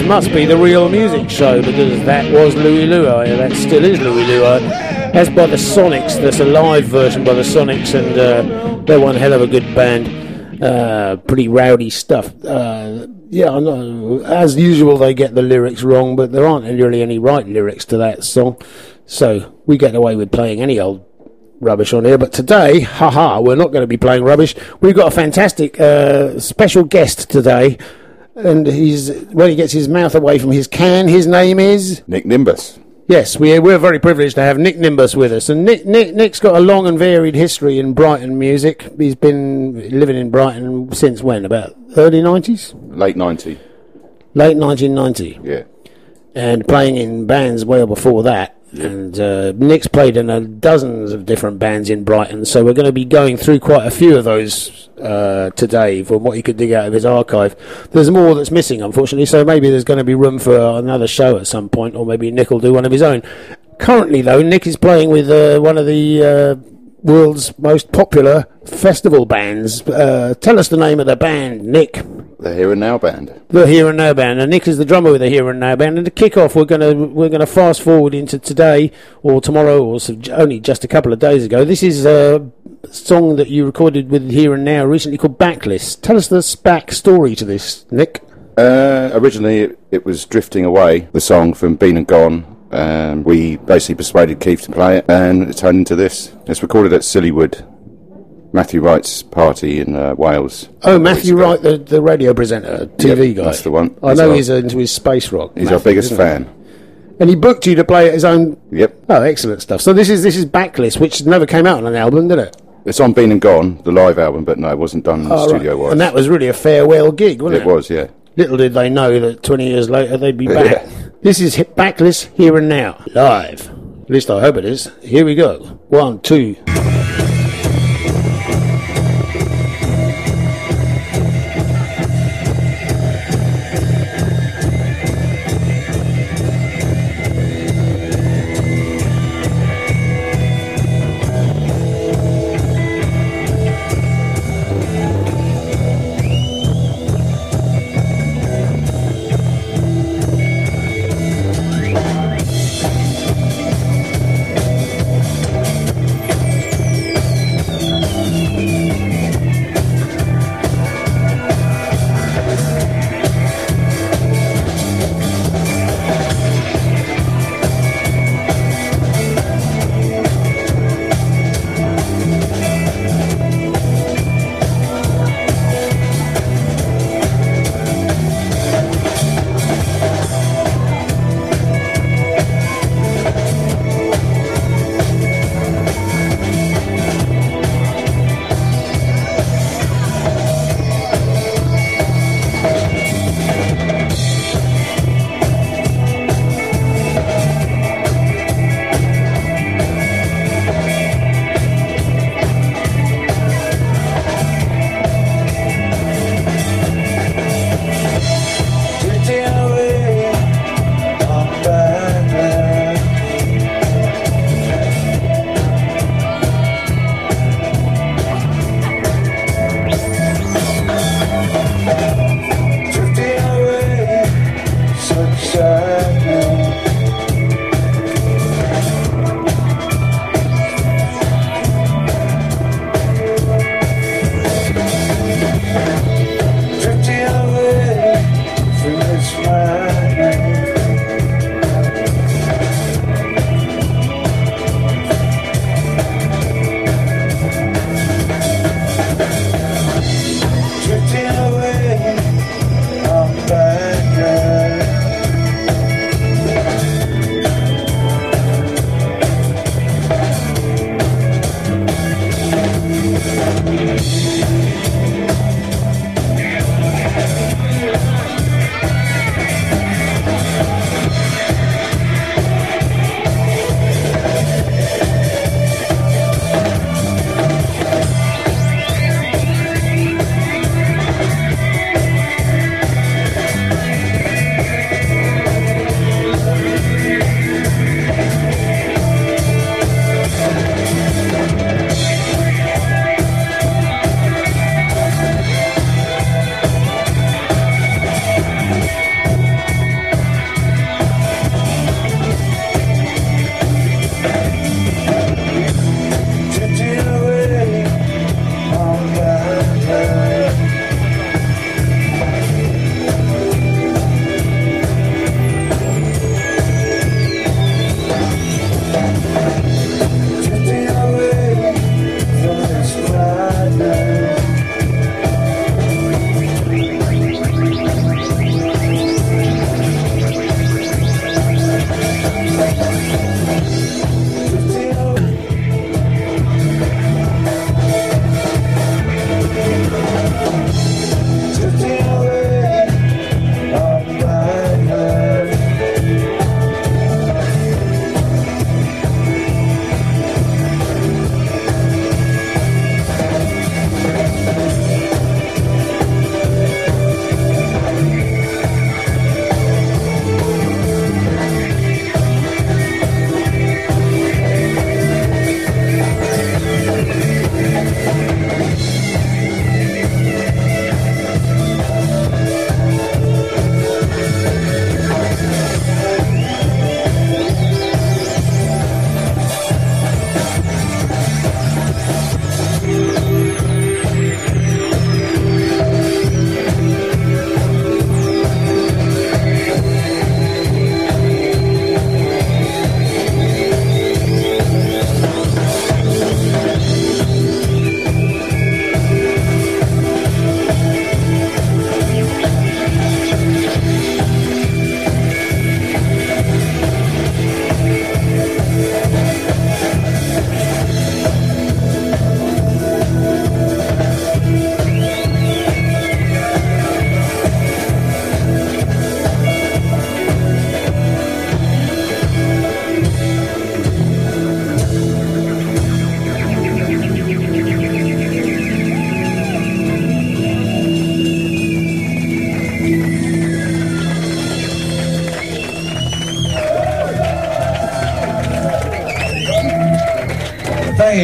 this must be the real music show because that was Louie Louie, that still is Louie Louie. That's by the Sonics. That's a live version by the Sonics, and uh, they're one hell of a good band. Uh, pretty rowdy stuff. Uh, yeah. As usual, they get the lyrics wrong, but there aren't really any right lyrics to that song. So we get away with playing any old rubbish on here. But today, haha, we're not going to be playing rubbish. We've got a fantastic uh, special guest today. And he's when he gets his mouth away from his can, his name is Nick Nimbus. Yes, we, we're very privileged to have Nick Nimbus with us. And Nick, Nick, Nick's got a long and varied history in Brighton music. He's been living in Brighton since when? About early 90s? Late 90. Late 1990. Yeah. And playing in bands well before that. And uh, Nick's played in dozens of different bands in Brighton, so we're going to be going through quite a few of those uh, today from what he could dig out of his archive. There's more that's missing, unfortunately, so maybe there's going to be room for another show at some point, or maybe Nick will do one of his own. Currently, though, Nick is playing with uh, one of the uh, world's most popular festival bands. Uh, tell us the name of the band, Nick. The Here and Now Band. The Here and Now Band, and Nick is the drummer with the Here and Now Band. And to kick off, we're gonna we're gonna fast forward into today or tomorrow or only just a couple of days ago. This is a song that you recorded with Here and Now recently called Backlist. Tell us the back story to this, Nick. Uh, originally, it, it, was Drifting Away, the song from Been and Gone. Um, we basically persuaded Keith to play it, and it turned into this. It's recorded at Sillywood Matthew Wright's party in uh, Wales. Oh, Matthew Wright, the, the radio presenter, TV yep, guy. That's the one. I he's know our, he's into his space rock. He's Matthew, our biggest fan. And he booked you to play at his own. Yep. Oh, excellent stuff. So this is this is Backlist, which never came out on an album, did it? It's on Been and Gone, the live album, but no, it wasn't done oh, studio wise. And that was really a farewell gig, wasn't it? It was, yeah. Little did they know that 20 years later they'd be back. Yeah. This is Backlist here and now, live. At least I hope it is. Here we go. One, two.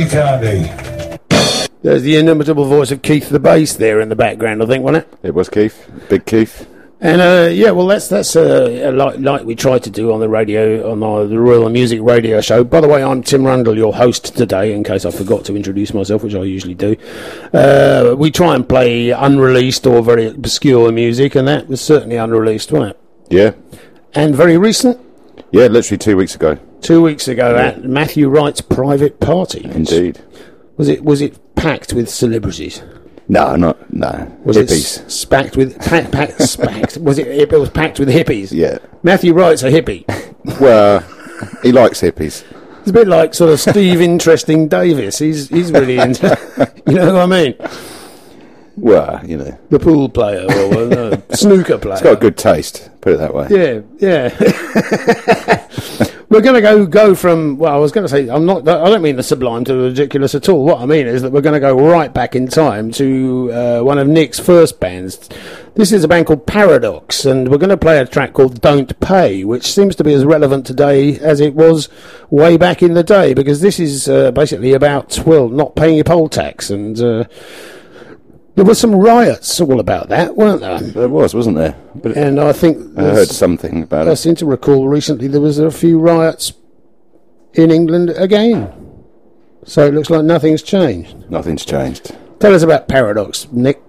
Thank you, There's the inimitable voice of Keith the bass there in the background, I think, wasn't it? It was Keith, Big Keith. And uh, yeah, well, that's that's uh, like like we tried to do on the radio on our, the Royal Music Radio Show. By the way, I'm Tim Rundal, your host today. In case I forgot to introduce myself, which I usually do, uh, we try and play unreleased or very obscure music, and that was certainly unreleased, wasn't it? Yeah, And very recent, yeah, literally two weeks ago. Two weeks ago, at Matthew Wright's private party. Indeed. Was it was it packed with celebrities? No, not no. Was Hippies. it spacked with packed, packed, spacked? Was it? It was packed with hippies. Yeah. Matthew Wright's a hippie. Well, he likes hippies. It's a bit like sort of Steve Interesting Davis. He's he's really into. You know what I mean? Well, you know, The pool player or uh, snooker player. he's got a good taste. Put it that way. Yeah, yeah. We're going to go go from. Well, I was going to say I'm not. I don't mean the sublime to the ridiculous at all. What I mean is that we're going to go right back in time to uh, one of Nick's first bands. This is a band called Paradox, and we're going to play a track called "Don't Pay," which seems to be as relevant today as it was way back in the day, because this is uh, basically about well, not paying your poll tax and. Uh, there were some riots all about that, weren't there? There was, wasn't there? But And I think I heard something about I it. I seem to recall recently there was a few riots in England again. So it looks like nothing's changed. Nothing's changed. Tell us about Paradox, Nick.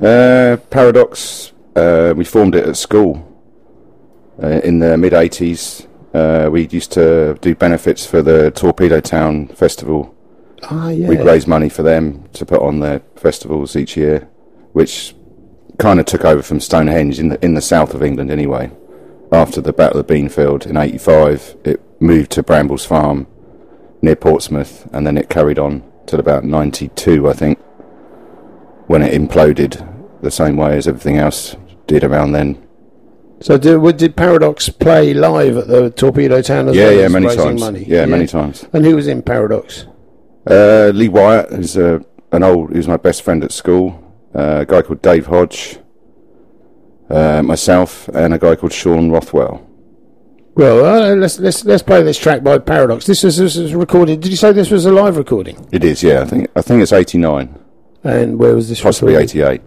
Uh, Paradox. Uh, we formed it at school uh, in the mid '80s. Uh, we used to do benefits for the Torpedo Town Festival. Ah, yeah. We'd raise money for them to put on their festivals each year, which kind of took over from Stonehenge in the in the south of England anyway. After the Battle of Beanfield in '85, it moved to Brambles Farm near Portsmouth, and then it carried on till about '92, I think, when it imploded the same way as everything else did around then. So did, did Paradox play live at the Torpedo Town as yeah, well yeah, many times. money? Yeah, many times. And who was in Paradox? Uh, Lee Wyatt who's a, an old, was my best friend at school. Uh, a guy called Dave Hodge, uh, myself, and a guy called Sean Rothwell. Well, uh, let's let's let's play this track by Paradox. This was, this was recorded. Did you say this was a live recording? It is, yeah. I think I think it's eighty nine, And where was this? possibly eighty eight.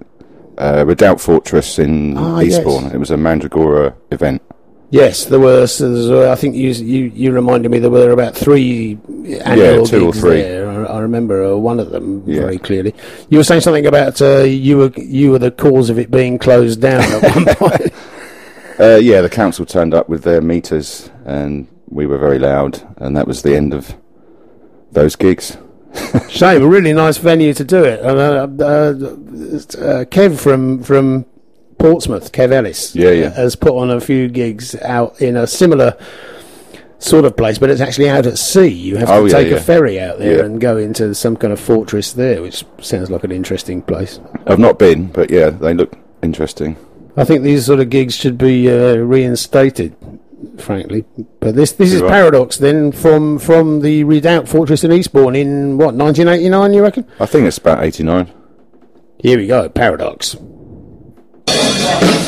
Uh, Redoubt Fortress in Ah, Eastbourne. yes. It was a Mandragora event. Yes, there were. so I think you, you you reminded me there were about three annual two or three. there. I, I remember uh, one of them Yeah. very clearly. You were saying something about uh, you were you were the cause of it being closed down at one point. Uh, yeah, the council turned up with their meters, and we were very loud, and that was the end of those gigs. Shame, a really nice venue to do it. And, uh, uh, uh, Kev from from Portsmouth, Kev Ellis, Yeah, yeah. has put on a few gigs out in a similar sort of place, but it's actually out at sea. You have to Oh, yeah, take a ferry out there Yeah. and go into some kind of fortress there, which sounds like an interesting place. I've not been, but yeah, they look interesting. I think these sort of gigs should be uh, reinstated, frankly. But this this is You're right. paradox then from from the Redoubt Fortress in Eastbourne in what 1989, you reckon? I think it's about eighty nine. Here we go, paradox. Thank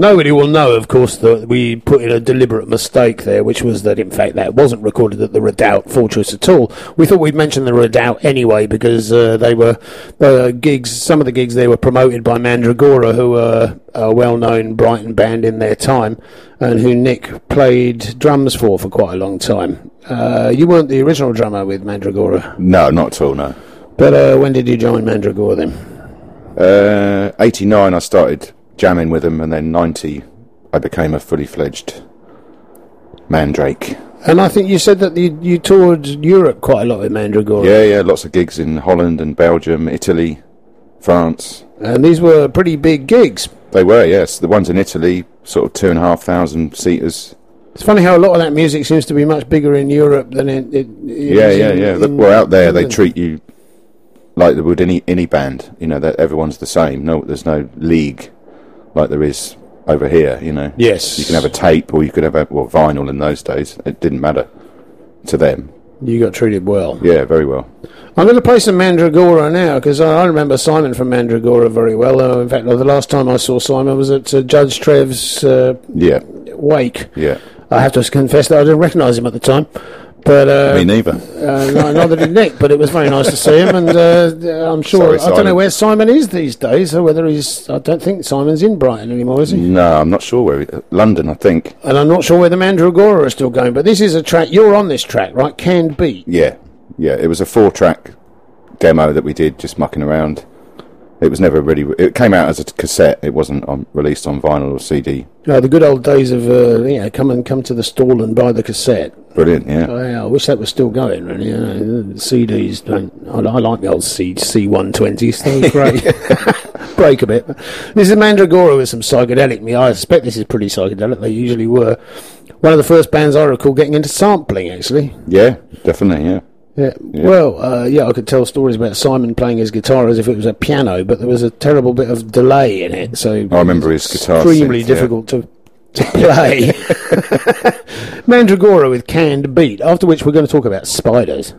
Nobody will know, of course, that we put in a deliberate mistake there, which was that, in fact, that wasn't recorded at the Redoubt Fortress at all. We thought we'd mention the Redoubt anyway because uh, they were uh, gigs. Some of the gigs they were promoted by Mandragora, who were a well-known Brighton band in their time, and who Nick played drums for for quite a long time. Uh, you weren't the original drummer with Mandragora, No, not at all. No. but uh, when did you join Mandragora then? Uh, 89, I started jamming with them, and then 90, I became a fully fledged Mandrake. And I think you said that you, you toured Europe quite a lot with Mandragora. Yeah, yeah, lots of gigs in Holland and Belgium, Italy, France. And these were pretty big gigs. They were, yes. The ones in Italy, sort of two and a half thousand seaters. It's funny how a lot of that music seems to be much bigger in Europe than in. it, it Yeah, yeah, in- yeah. in Well, out there, they treat you like they would any any band. You know, that everyone's the same. No, there's no league like there is over here. You know, Yes. you can have a tape or you could have a well vinyl in those days. It didn't matter to them. You got treated well. Yeah, very well. I'm going to play some Mandragora now because I, I remember Simon from Mandragora very well. Uh, in fact, the last time I saw Simon was at uh, Judge Trev's uh, Yeah, wake. yeah. I have to confess that I didn't recognise him at the time. But uh, Me neither. Uh, no, neither did Nick, but it was very nice to see him, and uh, I'm sure Sorry, I don't know where Simon is these days, or whether he's. I don't think Simon's in Brighton anymore, is he? No, I'm not sure where. He, London, I think. And I'm not sure where the Mandragora are still going. But this is a track. You're on this track, right? Canned Beat. Yeah, yeah. It was a four-track demo that we did, just mucking around. It was never really. It came out as a cassette. It wasn't on, released on vinyl or CD. Uh, the good old days of uh, you know, come and come to the stall and buy the cassette. Brilliant. Yeah. Oh, yeah, I wish that was still going. Really, you know, CDs don't. I, I like the old C C one twenties. They're great. Break a bit. This is Mandragora with some psychedelic. Me, I suspect this is pretty psychedelic. They usually were. One of the first bands I recall getting into sampling, actually. Yeah, definitely. Yeah. Yeah. Well, uh, yeah, I could tell stories about Simon playing his guitar as if it was a piano, but there was a terrible bit of delay in it. So I remember his guitar Extremely synth, yeah. difficult to to play. Mandragora with canned beat. After which we're going to talk about spiders.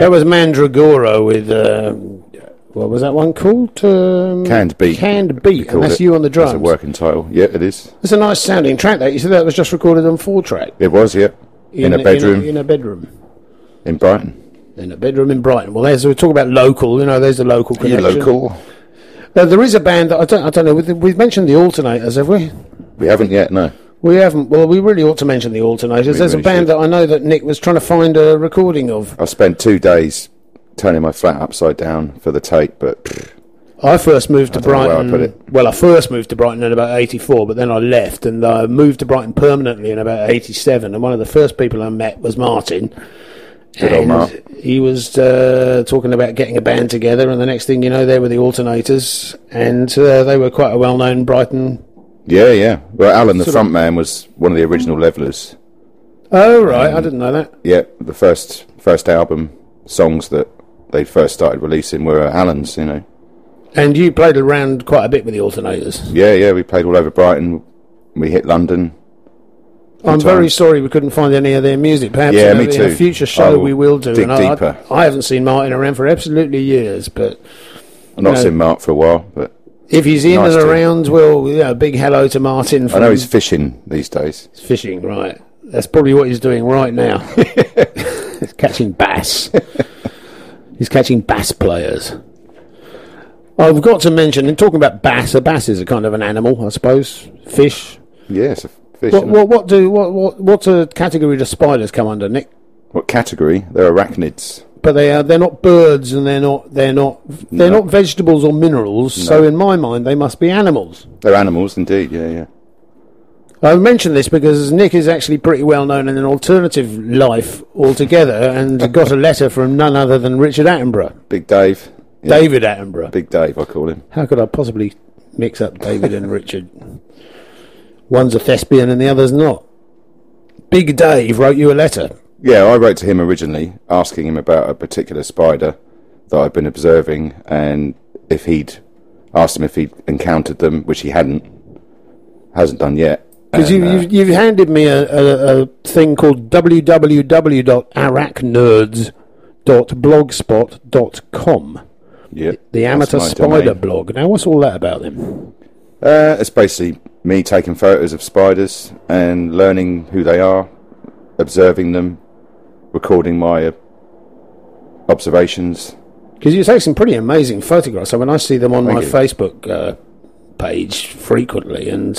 That was Mandragora with. Um, what was that one called? Um, Canned Beat. Canned Beat. And that's it. you on the That's drums. a working title. Yeah, it is. It's a nice sounding track. That you said that was just recorded on four track It was. Yeah, in, a bedroom In a, bedroom. in Brighton. In a bedroom in Brighton. Well, there's we talk about local. You know, there's the local connection. Yeah, local. Uh, there is a band that I don't. I don't know. We've mentioned the Alternators, have we? We haven't yet. No. We haven't. Well, we really ought to mention the Alternators. We There's a band should. that I know that Nick was trying to find a recording of. I spent two days turning my flat upside down for the tape, but I first moved to don't know where I Brighton. put it. Well, I first moved to Brighton in about '84, but then I left and I moved to Brighton permanently in about '87. And one of the first people I met was Martin. Good old Mark. He was uh, talking about getting a band together, and the next thing you know, they were the Alternators, and uh, they were quite a well-known Brighton. Yeah, yeah. Well, Alan, the Sort of- front man, was one of the original Levellers. Oh right, I um, didn't know that. Yeah, the first first album songs that they first started releasing were uh, Alan's. You know. And you played around quite a bit with the Alternators. Yeah, yeah. We played all over Brighton. We hit London. I'm very times. sorry we couldn't find any of their music. Perhaps Yeah, in, a, me in a too. future I show will we will do. dig and I, deeper. I, I haven't seen Martin around for absolutely years, but I've not No. seen Mark for a while, but if he's in Nice and around, well, yeah, big hello to Martin. I know he's fishing these days. fishing, right? That's probably what he's doing right now. he's catching bass. he's catching bass players. I've got to mention, in talking about bass, a bass is a kind of an animal, I suppose. Fish. A fish. What, what, what do what, what what a category do spiders come under, Nick? What category? They're arachnids. But they are they're not birds and they're not they're not they're No. not vegetables or minerals. So in my mind, they must be animals. They're animals, indeed. Yeah, yeah. I mention this because Nick is actually pretty well known in an alternative life altogether, and got a letter from none other than Richard Attenborough, Big Dave. Yeah, David Attenborough. Big Dave, I call him. How could I possibly mix up David and Richard? One's a thespian and the other's not. Big Dave wrote you a letter. Yeah, I wrote to him originally asking him about a particular spider that I'd been observing and if he'd asked him if he'd encountered them, which he hadn't, hasn't done yet. Because you, And, uh, you've, you've handed me a, a, a thing called www.arachnerds.blogspot.com, yeah, the amateur spider domain. blog. Now, what's all that about then? Uh, it's basically me taking photos of spiders and learning who they are, observing them, recording my uh, observations. Because you take some pretty amazing photographs. So when I see them on Thank my you. Facebook uh, page frequently, and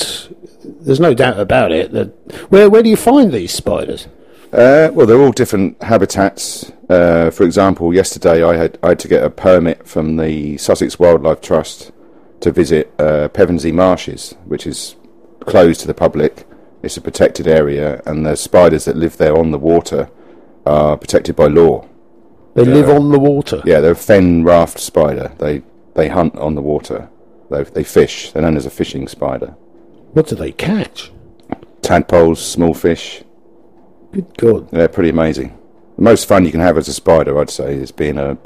there's no doubt about it that where where do you find these spiders? Uh, well, they're all different habitats. Uh, for example, yesterday I had I had to get a permit from the Sussex Wildlife Trust to visit uh, Pevensey Marshes, which is closed to the public. It's a protected area, and the spiders that live there on the water are protected by law. They live on the water. Yeah, they're a fen raft spider. They they hunt on the water. They they fish. They're known as a fishing spider. What do they catch? Tadpoles, small fish. Good God! They're pretty amazing. The most fun you can have as a spider, I'd say, is being a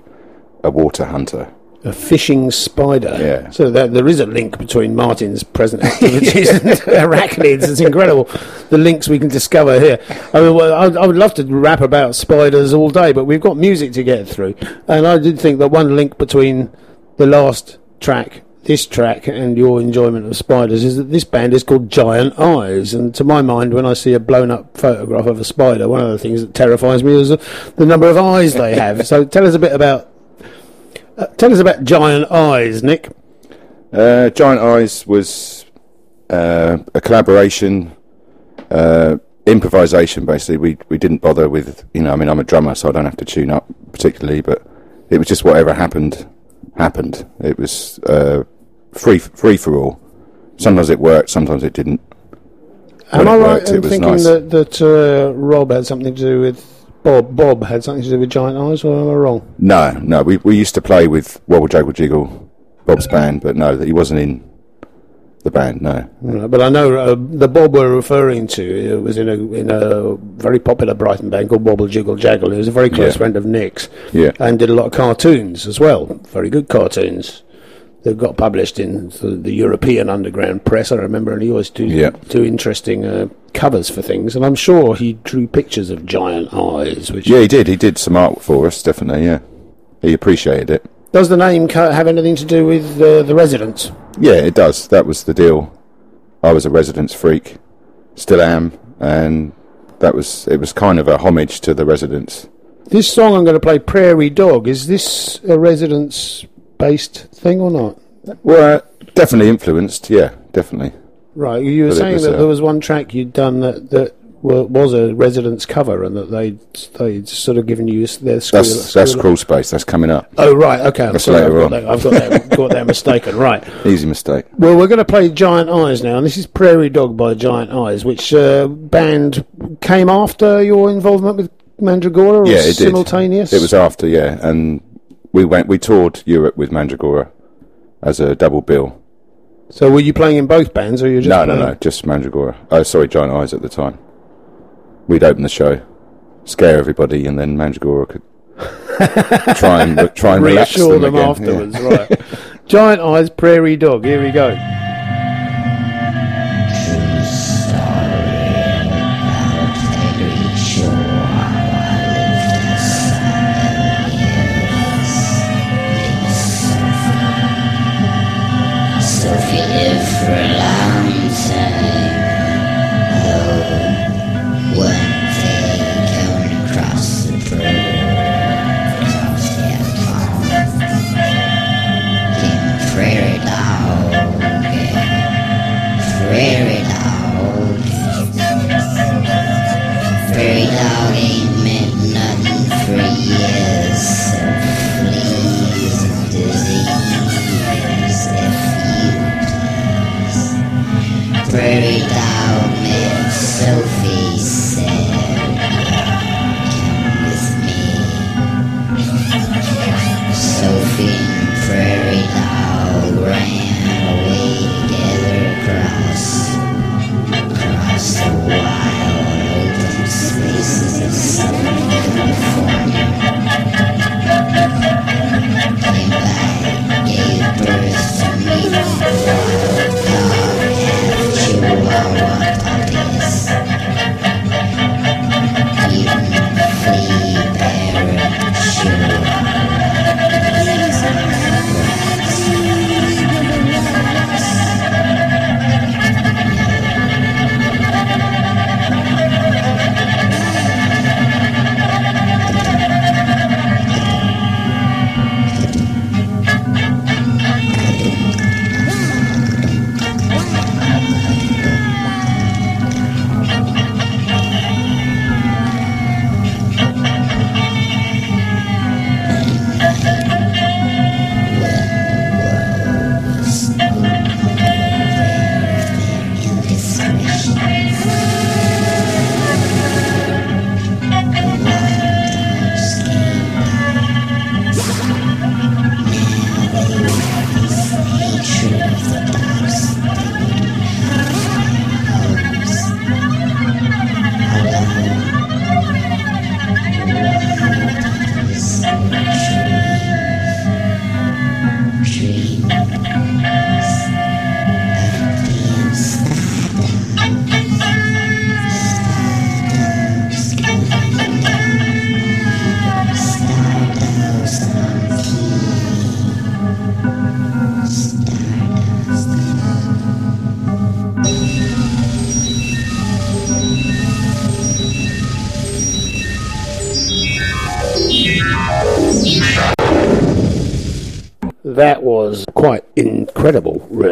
a water hunter. A fishing spider. Yeah. So that, there is a link between Martin's present activities and arachnids. It's incredible the links we can discover here. I mean, well, I, I would love to rap about spiders all day, but we've got music to get through. And I did think that one link between the last track, this track, and your enjoyment of spiders is that this band is called Giant Eyes. And to my mind, when I see a blown up photograph of a spider, one of the things that terrifies me is the number of eyes they have. so tell us a bit about. Uh, tell us about Giant Eyes, Nick. Uh, Giant Eyes was uh, a collaboration, uh, improvisation. Basically, we we didn't bother with you know. I mean, I'm a drummer, so I don't have to tune up particularly, but it was just whatever happened happened. It was uh, free free for all. Sometimes it worked, sometimes it didn't. Am When I right worked, in it was thinking nice. that that uh, Rob had something to do with Bob? Bob had something to do with Giant Eyes, or am I wrong? No, no. We we used to play with Wobble Jaggle Jiggle, Bob's band, but no, that he wasn't in the band. No. No, But I know uh, the Bob we're referring to uh, was in a in a very popular Brighton band called Wobble Jiggle Jaggle. He was a very close Yeah. friend of Nick's, Yeah. and did a lot of cartoons as well. Very good cartoons. That got published in the, European underground press. I remember, and he always do Yeah. do interesting uh, covers for things. And I'm sure he drew pictures of giant eyes. Which Yeah, he did. He did some art for us, definitely. Yeah, he appreciated it. does the name have anything to do with uh, the residents? Yeah, it does. That was the deal. I was a Residents freak, still am, and that was it was kind of a homage to the residents. This song I'm going to play, Prairie Dog. Is this a Residents-based thing or not? Well, definitely influenced. Yeah, definitely. Right, you were But saying was, that uh, there was one track you'd done that that was a Residents cover, and that they they'd sort of given you their school. That's that's crawl space. That's coming up. Oh right, okay. I'm That's sorry, I've later got, on. that, I've got that got that mistaken. Right. Easy mistake. Well, we're going to play Giant Eyes now, and this is Prairie Dog by Giant Eyes, which uh, band came after your involvement with Mandragora, or Yeah, it did. simultaneous. It was after, yeah, and we went. We toured Europe with Mandragora as a double bill. So, were you playing in both bands, or you just No, no, playing- no, just Mandragora. Oh, sorry, Giant Eyes at the time. We'd open the show, scare everybody, and then Mandragora could try and try and relax reassure them, them, again. afterwards, right? Giant Eyes, Prairie Dog. Here we go.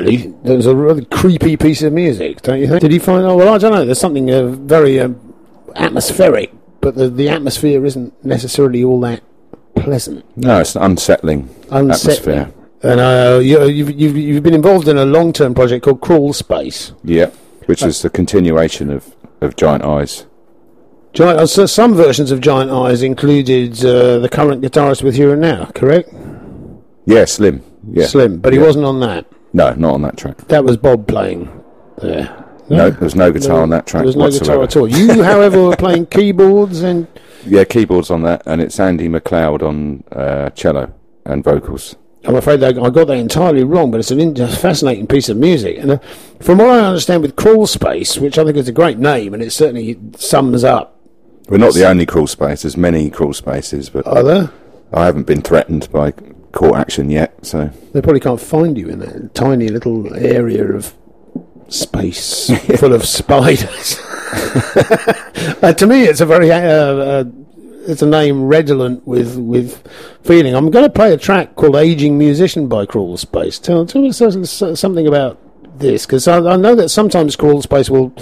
Really. Was a really creepy piece of music, don't you think? Did you find? Oh well, I don't know. There's something uh, very um, atmospheric, but the the atmosphere isn't necessarily all that pleasant. No, it's an unsettling, Unsettling. atmosphere. And uh, you, you've, you've you've been involved in a long term project called Crawl Space. Yeah, which is the continuation of, of Giant Eyes. Giant, uh, so some versions of Giant Eyes included uh, the current guitarist with you and Now, correct? Yeah, Slim. Yeah. Slim, but he Yeah. wasn't on that. No, not on that track. That was Bob playing there. No, there's no guitar on that track There was no whatsoever. guitar at all. You, however, were playing keyboards and Yeah, keyboards on that, and it's Andy McLeod on uh, cello and vocals. I'm afraid I got that entirely wrong, but it's an in- fascinating piece of music. And uh, from what I understand with Crawl Space, which I think is a great name, and it certainly sums up. We're not the only crawl space. There's many crawl spaces, but Are there? I haven't been threatened by court action yet. So They probably can't find you in that tiny little area of space full of spiders. uh, to me, it's a very uh, uh, it's a name redolent with with feeling. I'm going to play a track called "Aging Musician" by Crawl Space. Tell, tell so- something about this, because I, I know that sometimes Crawl Space will.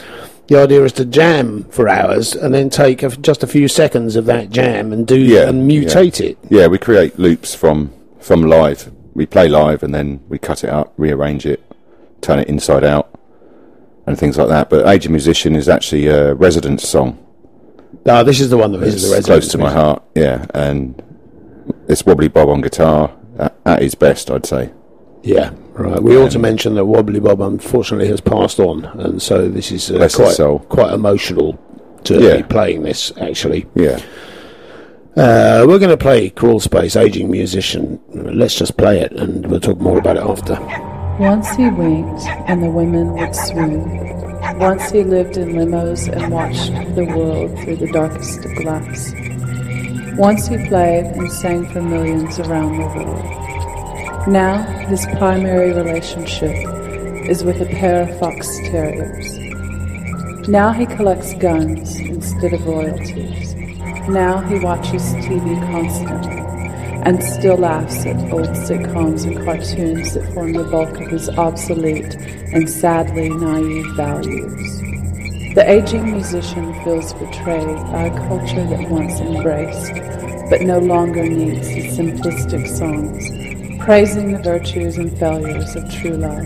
The idea is to jam for hours and then take a, just a few seconds of that jam and do Yeah, and mutate it. yeah, we create loops from from live. We play live and then we cut it up, rearrange it, turn it inside out, and things like that. But "Age of Musician" is actually a Residents song. Ah, this is the one that is the resident close to my heart. Yeah, and it's Wobbly Bob on guitar at, at his best, I'd say. Yeah, right. We ought to mention that Wobbly Bob unfortunately has passed on, and so this is uh, quite quite emotional to Yeah. be playing this. Actually, Yeah. Uh, we're going to play Crawl Space, Aging Musician. Let's just play it, and we'll talk more about it after. Once he winked and the women would swoon. Once he lived in limos and watched the world through the darkest of glass. Once he played and sang for millions around the world. Now his primary relationship is with a pair of fox terriers. Now he collects guns instead of royalties. Now he watches TV constantly and still laughs at old sitcoms and cartoons that form the bulk of his obsolete and sadly naive values. The aging musician feels betrayed by a culture that once embraced, but no longer needs his simplistic songs, praising the virtues and failures of true love.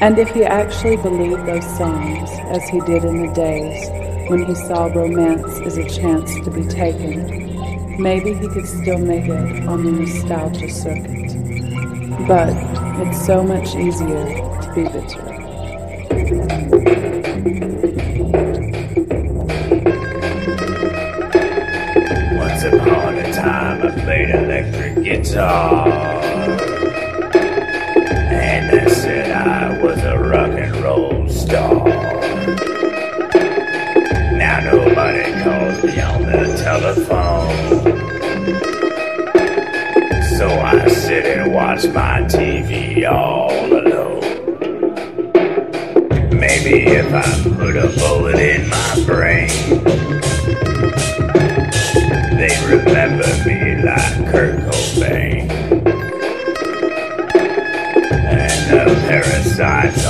And if he actually believed those songs, as he did in the days when he saw romance as a chance to be taken, maybe he could still make it on the nostalgia circuit. But it's so much easier to be bitter. Once upon a time, I played electric guitar. Watch my TV all alone. Maybe if I put a bullet in my brain. they'd remember me like Kurt Cobain. And the parasites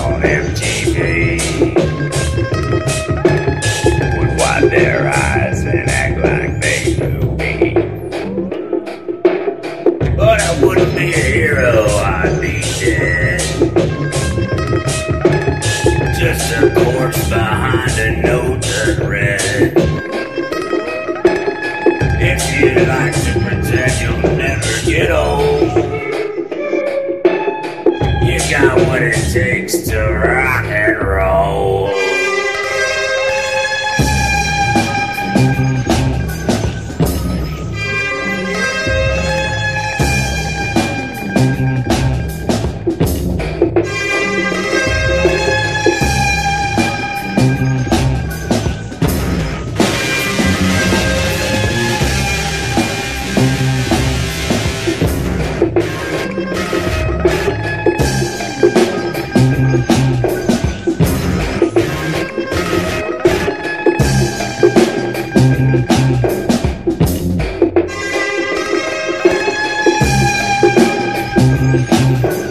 aqui.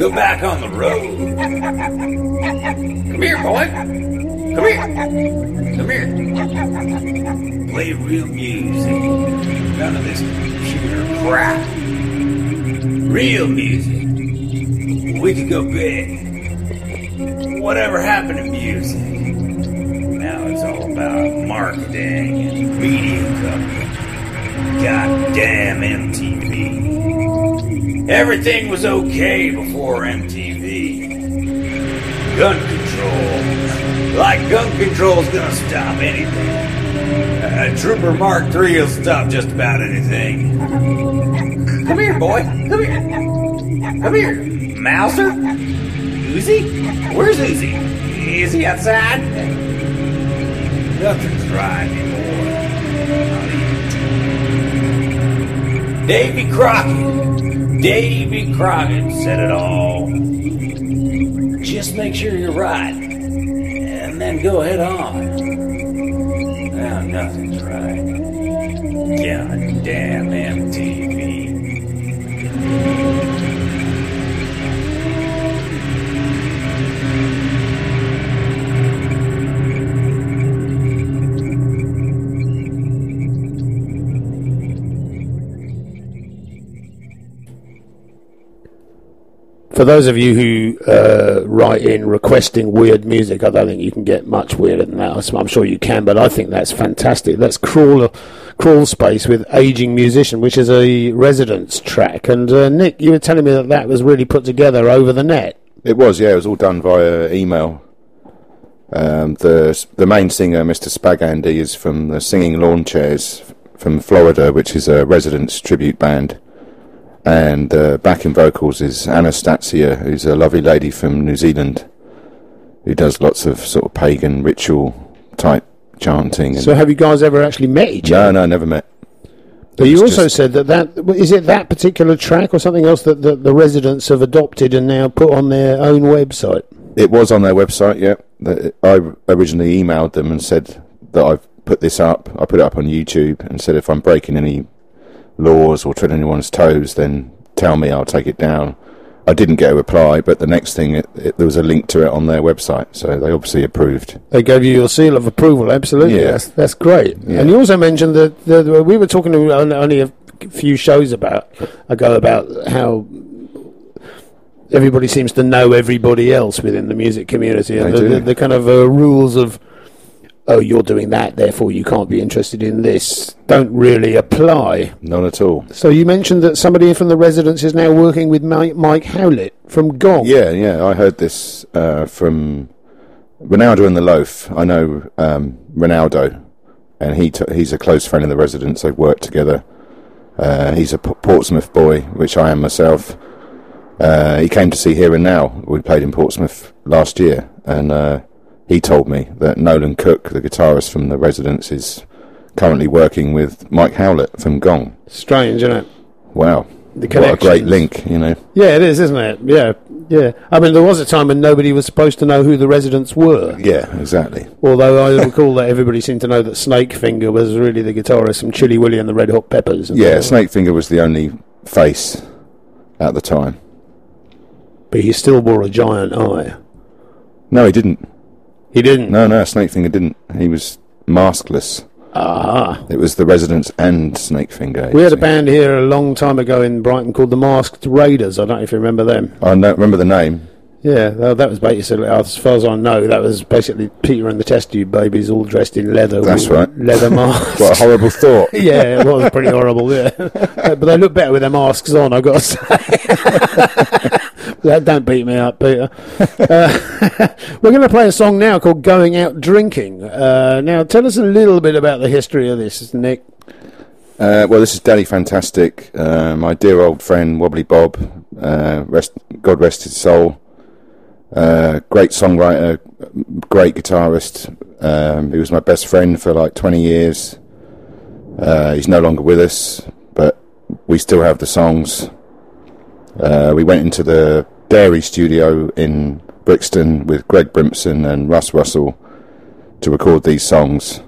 Go back on the road. Come here, boy. Come here. Come here. Play real music. None of this computer crap. Real music. We could go big. Whatever happened to music? Now it's all about marketing and media coverage. Goddamn MTV. Everything was okay before. Gun control. Like gun control's gonna stop anything. A Trooper Mark III will stop just about anything. Come here, boy. Come here. Come here. Mouser? Uzi? Where's Uzi? Is he outside? Nothing's right anymore. Davy Crockett. Davy Crockett said it all. Make sure you're right. And then go head on. Now nothing's right. Goddamn MTV. For those of you who uh, write in requesting weird music, I don't think you can get much weirder than that. I'm sure you can, but I think that's fantastic. That's Crawl, Crawl Space with Aging Musician, which is a Residents track. And uh, Nick, you were telling me that that was really put together over the net. It was, yeah. It was all done via email. Um, the the main singer, Mr. Spagandy, is from the Singing Lawn Chairs from Florida, which is a Residents tribute band. And uh, backing vocals is Anastasia, who's a lovely lady from New Zealand, who does lots of sort of pagan ritual type chanting. And So have you guys ever actually met each other? no, no, never met. But you also said that that is it that particular track or something else that the, the Residents have adopted and now put on their own website. It was on their website, yeah. I originally emailed them and said that I've put this up. I put it up on YouTube and said if I'm breaking any laws or treading anyone's toes, then tell me, I'll take it down. I didn't get a reply, but the next thing, it, it, there was a link to it on their website, so they obviously approved. They gave you your seal of approval. Absolutely, Yeah. that's that's great. Yeah. And you also mentioned that, that we were talking only a few shows about ago about how everybody seems to know everybody else within the music community and the, the, the kind of uh, rules of oh you're doing that therefore you can't be interested in this don't really apply. None at all. So you mentioned that somebody from the Residents is now working with Mike, Mike Howlett from Gong. Yeah, yeah, I heard this uh, from Renaldo and the Loaf. I know um, Renaldo, and he t- he's a close friend of the Residents. They've worked together. Uh, he's a P- Portsmouth boy, which I am myself. Uh, he came to see Here and Now. We played in Portsmouth last year, and uh, he told me that Nolan Cook, the guitarist from the Residents, is currently working with Mike Howlett from Gong. Strange, isn't it? Wow, The what a great link, you know. Yeah, it is, isn't it? Yeah, yeah. I mean, there was a time when nobody was supposed to know who the Residents were. Yeah, exactly. Although I recall that everybody seemed to know that Snakefinger was really the guitarist from Chilli Willi and the Red Hot Peppers. Yeah. Snakefinger was the only face at the time. but he still wore a giant eye. No, he didn't. He didn't. No, no, Snakefinger didn't. He was maskless. Ah. It was the Residents and Snakefinger. We had a band here a long time ago in Brighton called the Masked Raiders. I don't know if you remember them. I don't remember the name. Yeah, that, that was basically, as far as I know, that was basically Peter and the Test Tube Babies all dressed in leather. That's with right. Leather masks. What a horrible thought. yeah, it was pretty horrible. Yeah, Uh, but they look better with their masks on. I've got to say. That- Don't beat me up, Peter. Uh, we're going to play a song now called "Going Out Drinking." Uh, now, tell us a little bit about the history of this, Nick. Uh, well, this is Daddy Fantastic, uh, my dear old friend Wobbly Bob. Uh, rest, God rest his soul. Uh, great songwriter, great guitarist. Um, he was my best friend for like 20 years. Uh, he's no longer with us, but we still have the songs. Uh, we went into the Dairy studio in Brixton with Greg Brimson and Russ Russell to record these songs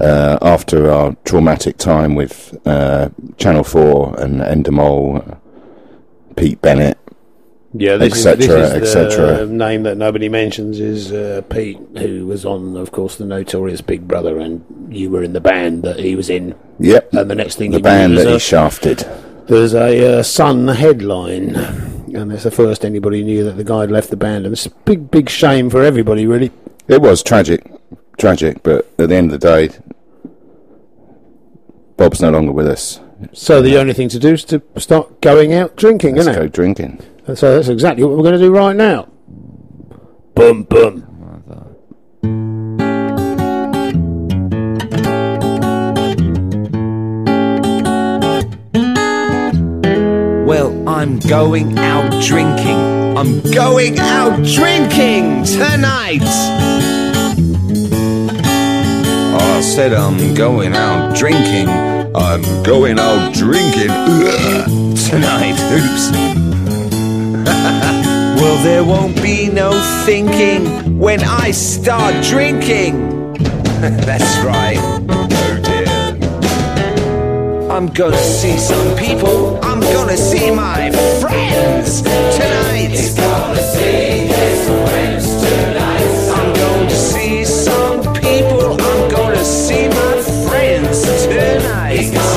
uh, after our traumatic time with uh, Channel 4 and Endemol, Pete Bennett. Yeah, etc., etc.. the name that nobody mentions is uh, Pete, who was on, of course, the notorious Big Brother, and you were in the band that he was in. Yep. And the next thing the you band that he shafted. there's a uh, Sun headline, and it's the first anybody knew that the guy had left the band, and it's a big, big shame for everybody, really. It was tragic, tragic, but at the end of the day, Bob's no longer with us. So the only thing to do is to start going out drinking, Let's isn't go it? drinking. And so uh, that's exactly what we're going to do right now. Boom, boom. Well, I'm going out drinking. I'm going out drinking tonight. Oh, I said I'm going out drinking. I'm going out drinking ugh, tonight. Oops. well, there won't be no thinking when I start drinking. That's right. Oh dear. I'm gonna see some people. I'm gonna see my friends tonight. He's gonna see his friends tonight. I'm going to see some people. I'm gonna see my friends tonight.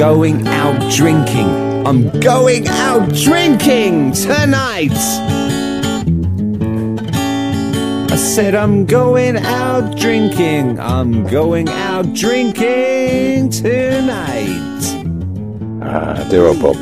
Going out drinking. I'm going out drinking tonight. I said I'm going out drinking. I'm going out drinking tonight. Ah, dear old Bob.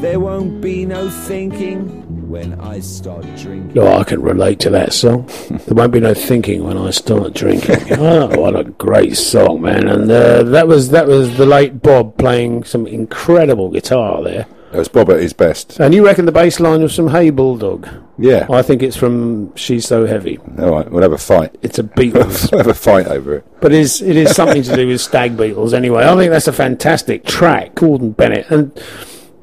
There won't be no thinking when I start drinking. No, I can relate to that song. There won't be no thinking when I start drinking. oh, what a great song, man! And uh, that was that was the late Bob playing some incredible guitar there. It was Bob at his best. And you reckon the bass line was from Hey Bulldog? Yeah. I think it's from She's So Heavy. All right, we'll have a fight. It's a Beatles, we'll have a fight over it. but it is it is something to do with Stag Beatles anyway. I think that's a fantastic track, Gordon Bennett, and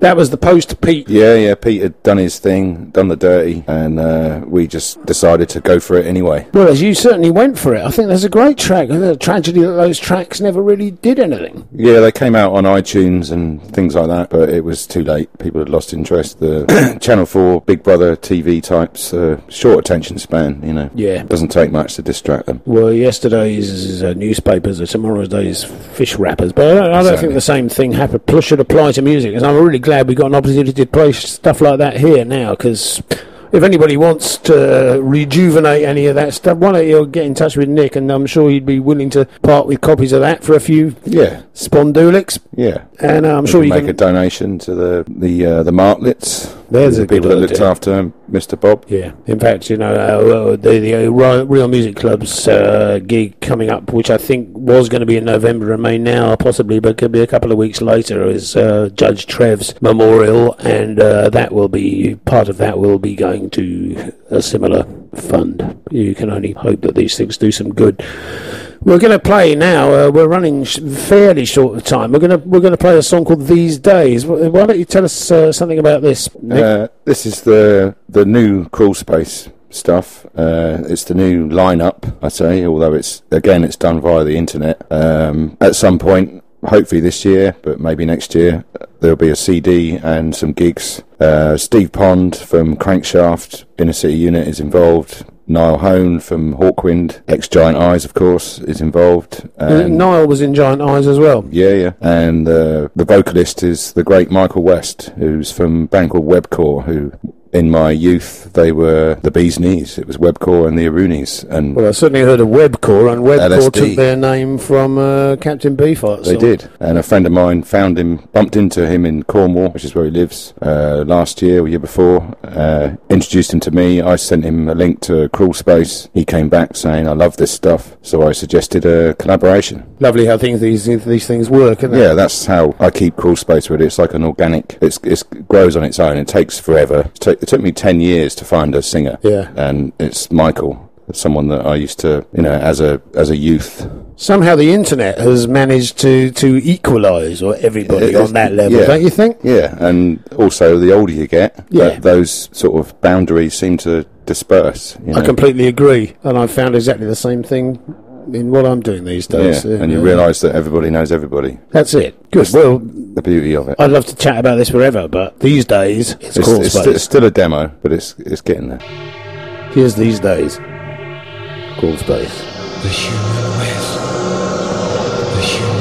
that was the post Pete. Yeah, yeah. Pete had done his thing, done the dirty, and uh, we just decided to go for it anyway. Well, as you certainly went for it. I think that's a great track. The tragedy that those tracks never really did anything. Yeah, they came out on iTunes and things like that, but it was too late. People had lost interest. The Channel 4 Big Brother TV types, uh, short attention span, you know. Yeah. Doesn't take much to distract them. Well, yesterday's uh, newspapers are tomorrow's day's fish wrappers, but I don't, I don't Exactly. think the same thing happened. pl- should apply to music. And I'm really glad we got an opportunity to play stuff like that here now, because if anybody wants to rejuvenate any of that stuff, why don't you get in touch with Nick, and I'm sure he'd be willing to part with copies of that for a few Yeah, spondulics. yeah. And uh, I'm We sure can you make can. a donation to the the uh, the Martlets. There's the people that looked idea. after Mr. Bob. Yeah, in fact, you know, uh, the, the uh, Real Music Club's uh, gig coming up, which I think was going to be in November and may now possibly, but could be a couple of weeks later, is uh, Judge Trev's memorial, and uh, that will be part of that will be going to a similar fund. You can only hope that these things do some good. We're going to play now. Uh, we're running sh- fairly short of time. We're going to we're going to play a song called "These Days." Why don't you tell us uh, something about this? Uh, this is the the new Crawl Space stuff. Uh, it's the new lineup, I say. Although it's again, it's done via the internet. Um, at some point, hopefully this year, but maybe next year, there'll be a CD and some gigs. Uh, Steve Pond from Crankshaft Inner City Unit is involved. Niall Hone from Hawkwind, ex Giant Eyes, of course, is involved. And- Niall was in Giant Eyes as well. yeah, yeah. And uh, the vocalist is the great Michael West, who's from a band called Webcore, who in my youth they were the Bee's Knees. It was Webcore and the Aroonies. And Well, I certainly heard of Webcore, and Webcore LSD. took their name from uh, Captain Beefheart. they did. And a friend of mine found him, bumped into him in Cornwall, which is where he lives, uh, last year or year before. Uh, introduced him to me. I sent him a link to Crawl Space. He came back saying, I love this stuff. So I suggested a collaboration. Lovely how things these these things work, isn't it? Yeah, that's how I keep crawl space with it. It's like an organic. It's, it grows on its own. It takes forever. It, took- it took me ten years to find a singer. Yeah. and it's Michael, someone that I used to, you know, as a as a youth. Somehow the internet has managed to to equalise or everybody It on that level, yeah. don't you think? Yeah, and also the older you get, Yeah. th- those sort of boundaries seem to disperse. You know? I completely agree, and I've found exactly the same thing in what I'm doing these Yeah, days. and you realise that everybody knows everybody. that's it. Good. Well, The beauty of it. I'd love to chat about this forever, but these days it's, It's, crawl it's, space. sti- it's still a demo, but it's it's getting there. Here's these days. Crawl space. The human with, the human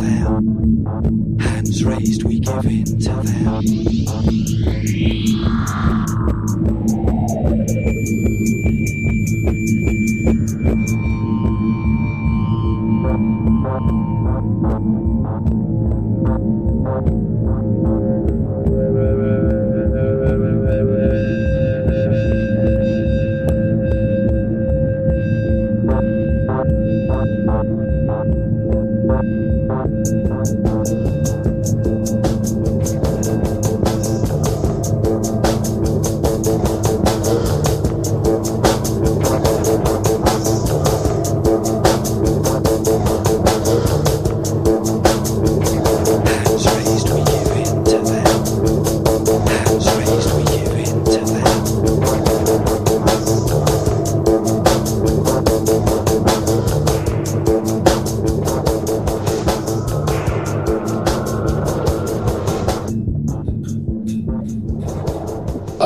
them. Hands raised, we give in to them.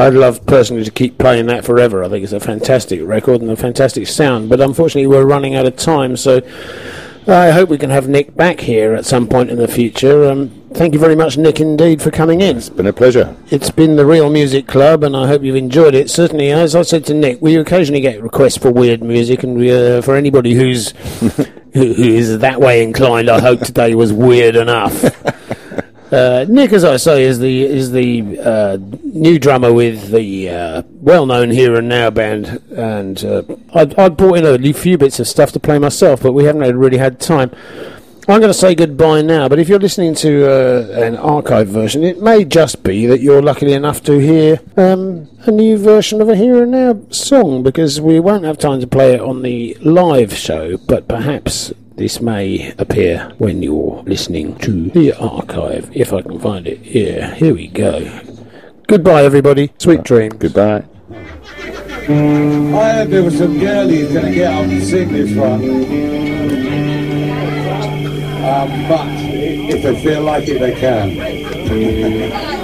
I'd love personally to keep playing that forever. I think it's a fantastic record and a fantastic sound. But unfortunately, we're running out of time, so I hope we can have Nick back here at some point in the future. Um, thank you very much, Nick, indeed, for coming in. It's been a pleasure. It's been the Real Music Club, and I hope you've enjoyed it. Certainly, as I said to Nick, we occasionally get requests for weird music, and we, uh, for anybody who's who, who is that way inclined, I hope today was weird enough. Uh, Nick, as I say, is the is the uh, new drummer with the uh, well-known Here and Now band, and uh, I'd, I'd brought in a few bits of stuff to play myself, but we haven't really had time. I'm going to say goodbye now, but if you're listening to uh, an archive version, it may just be that you're lucky enough to hear um, a new version of a Here and Now song, because we won't have time to play it on the live show, but perhaps this may appear when you're listening to the archive, if I can find it. Yeah, here we go. Goodbye, everybody. Sweet dreams. Goodbye. I heard there was some girlies going to get up and sing this one. Um, but if they feel like it, they can.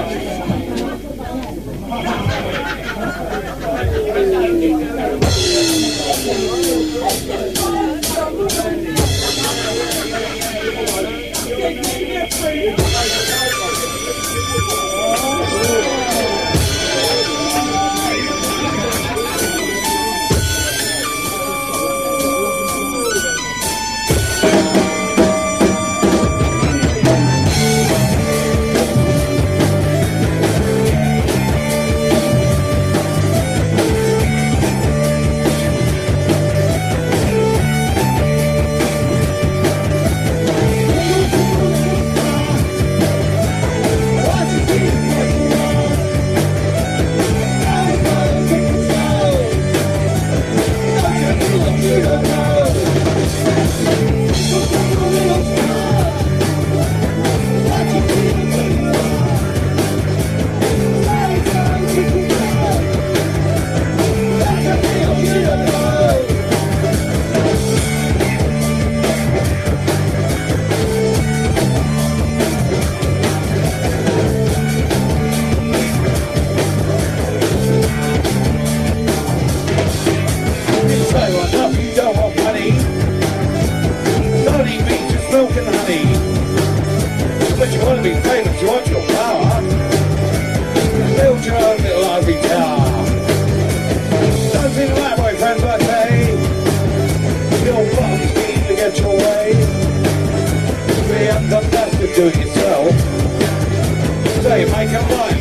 So you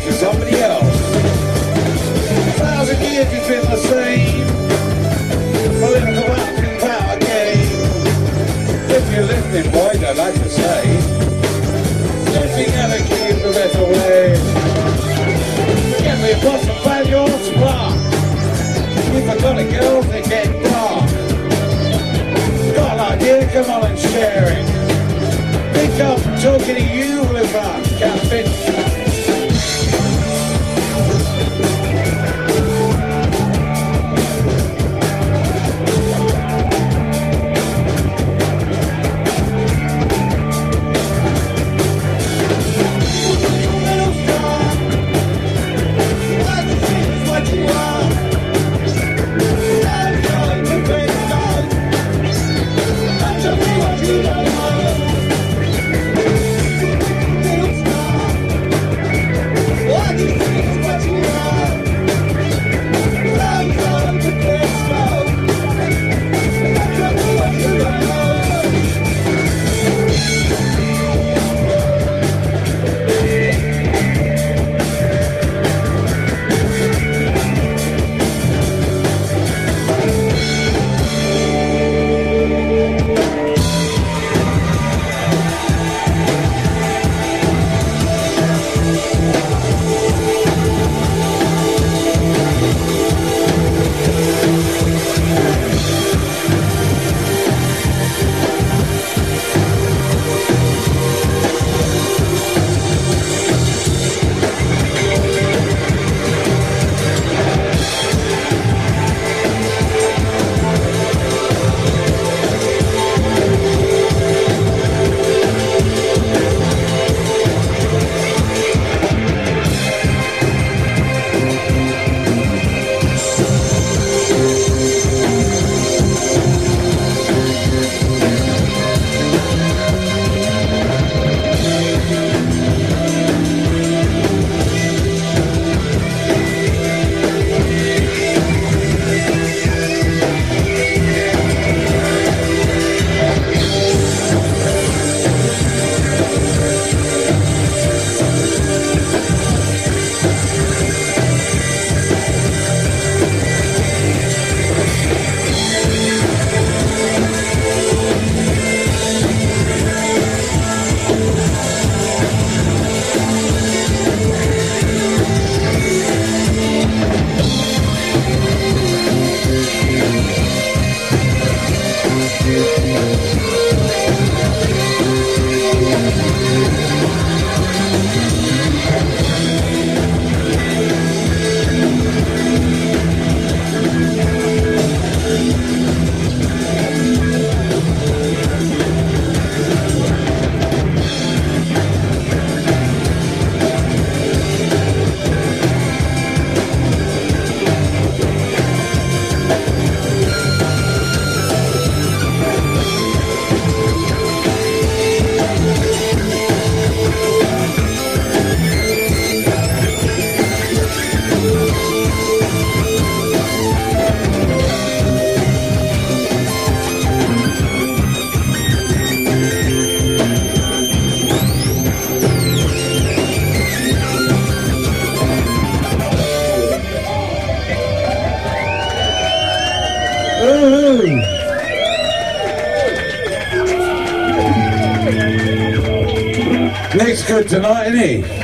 good tonight, isn't he?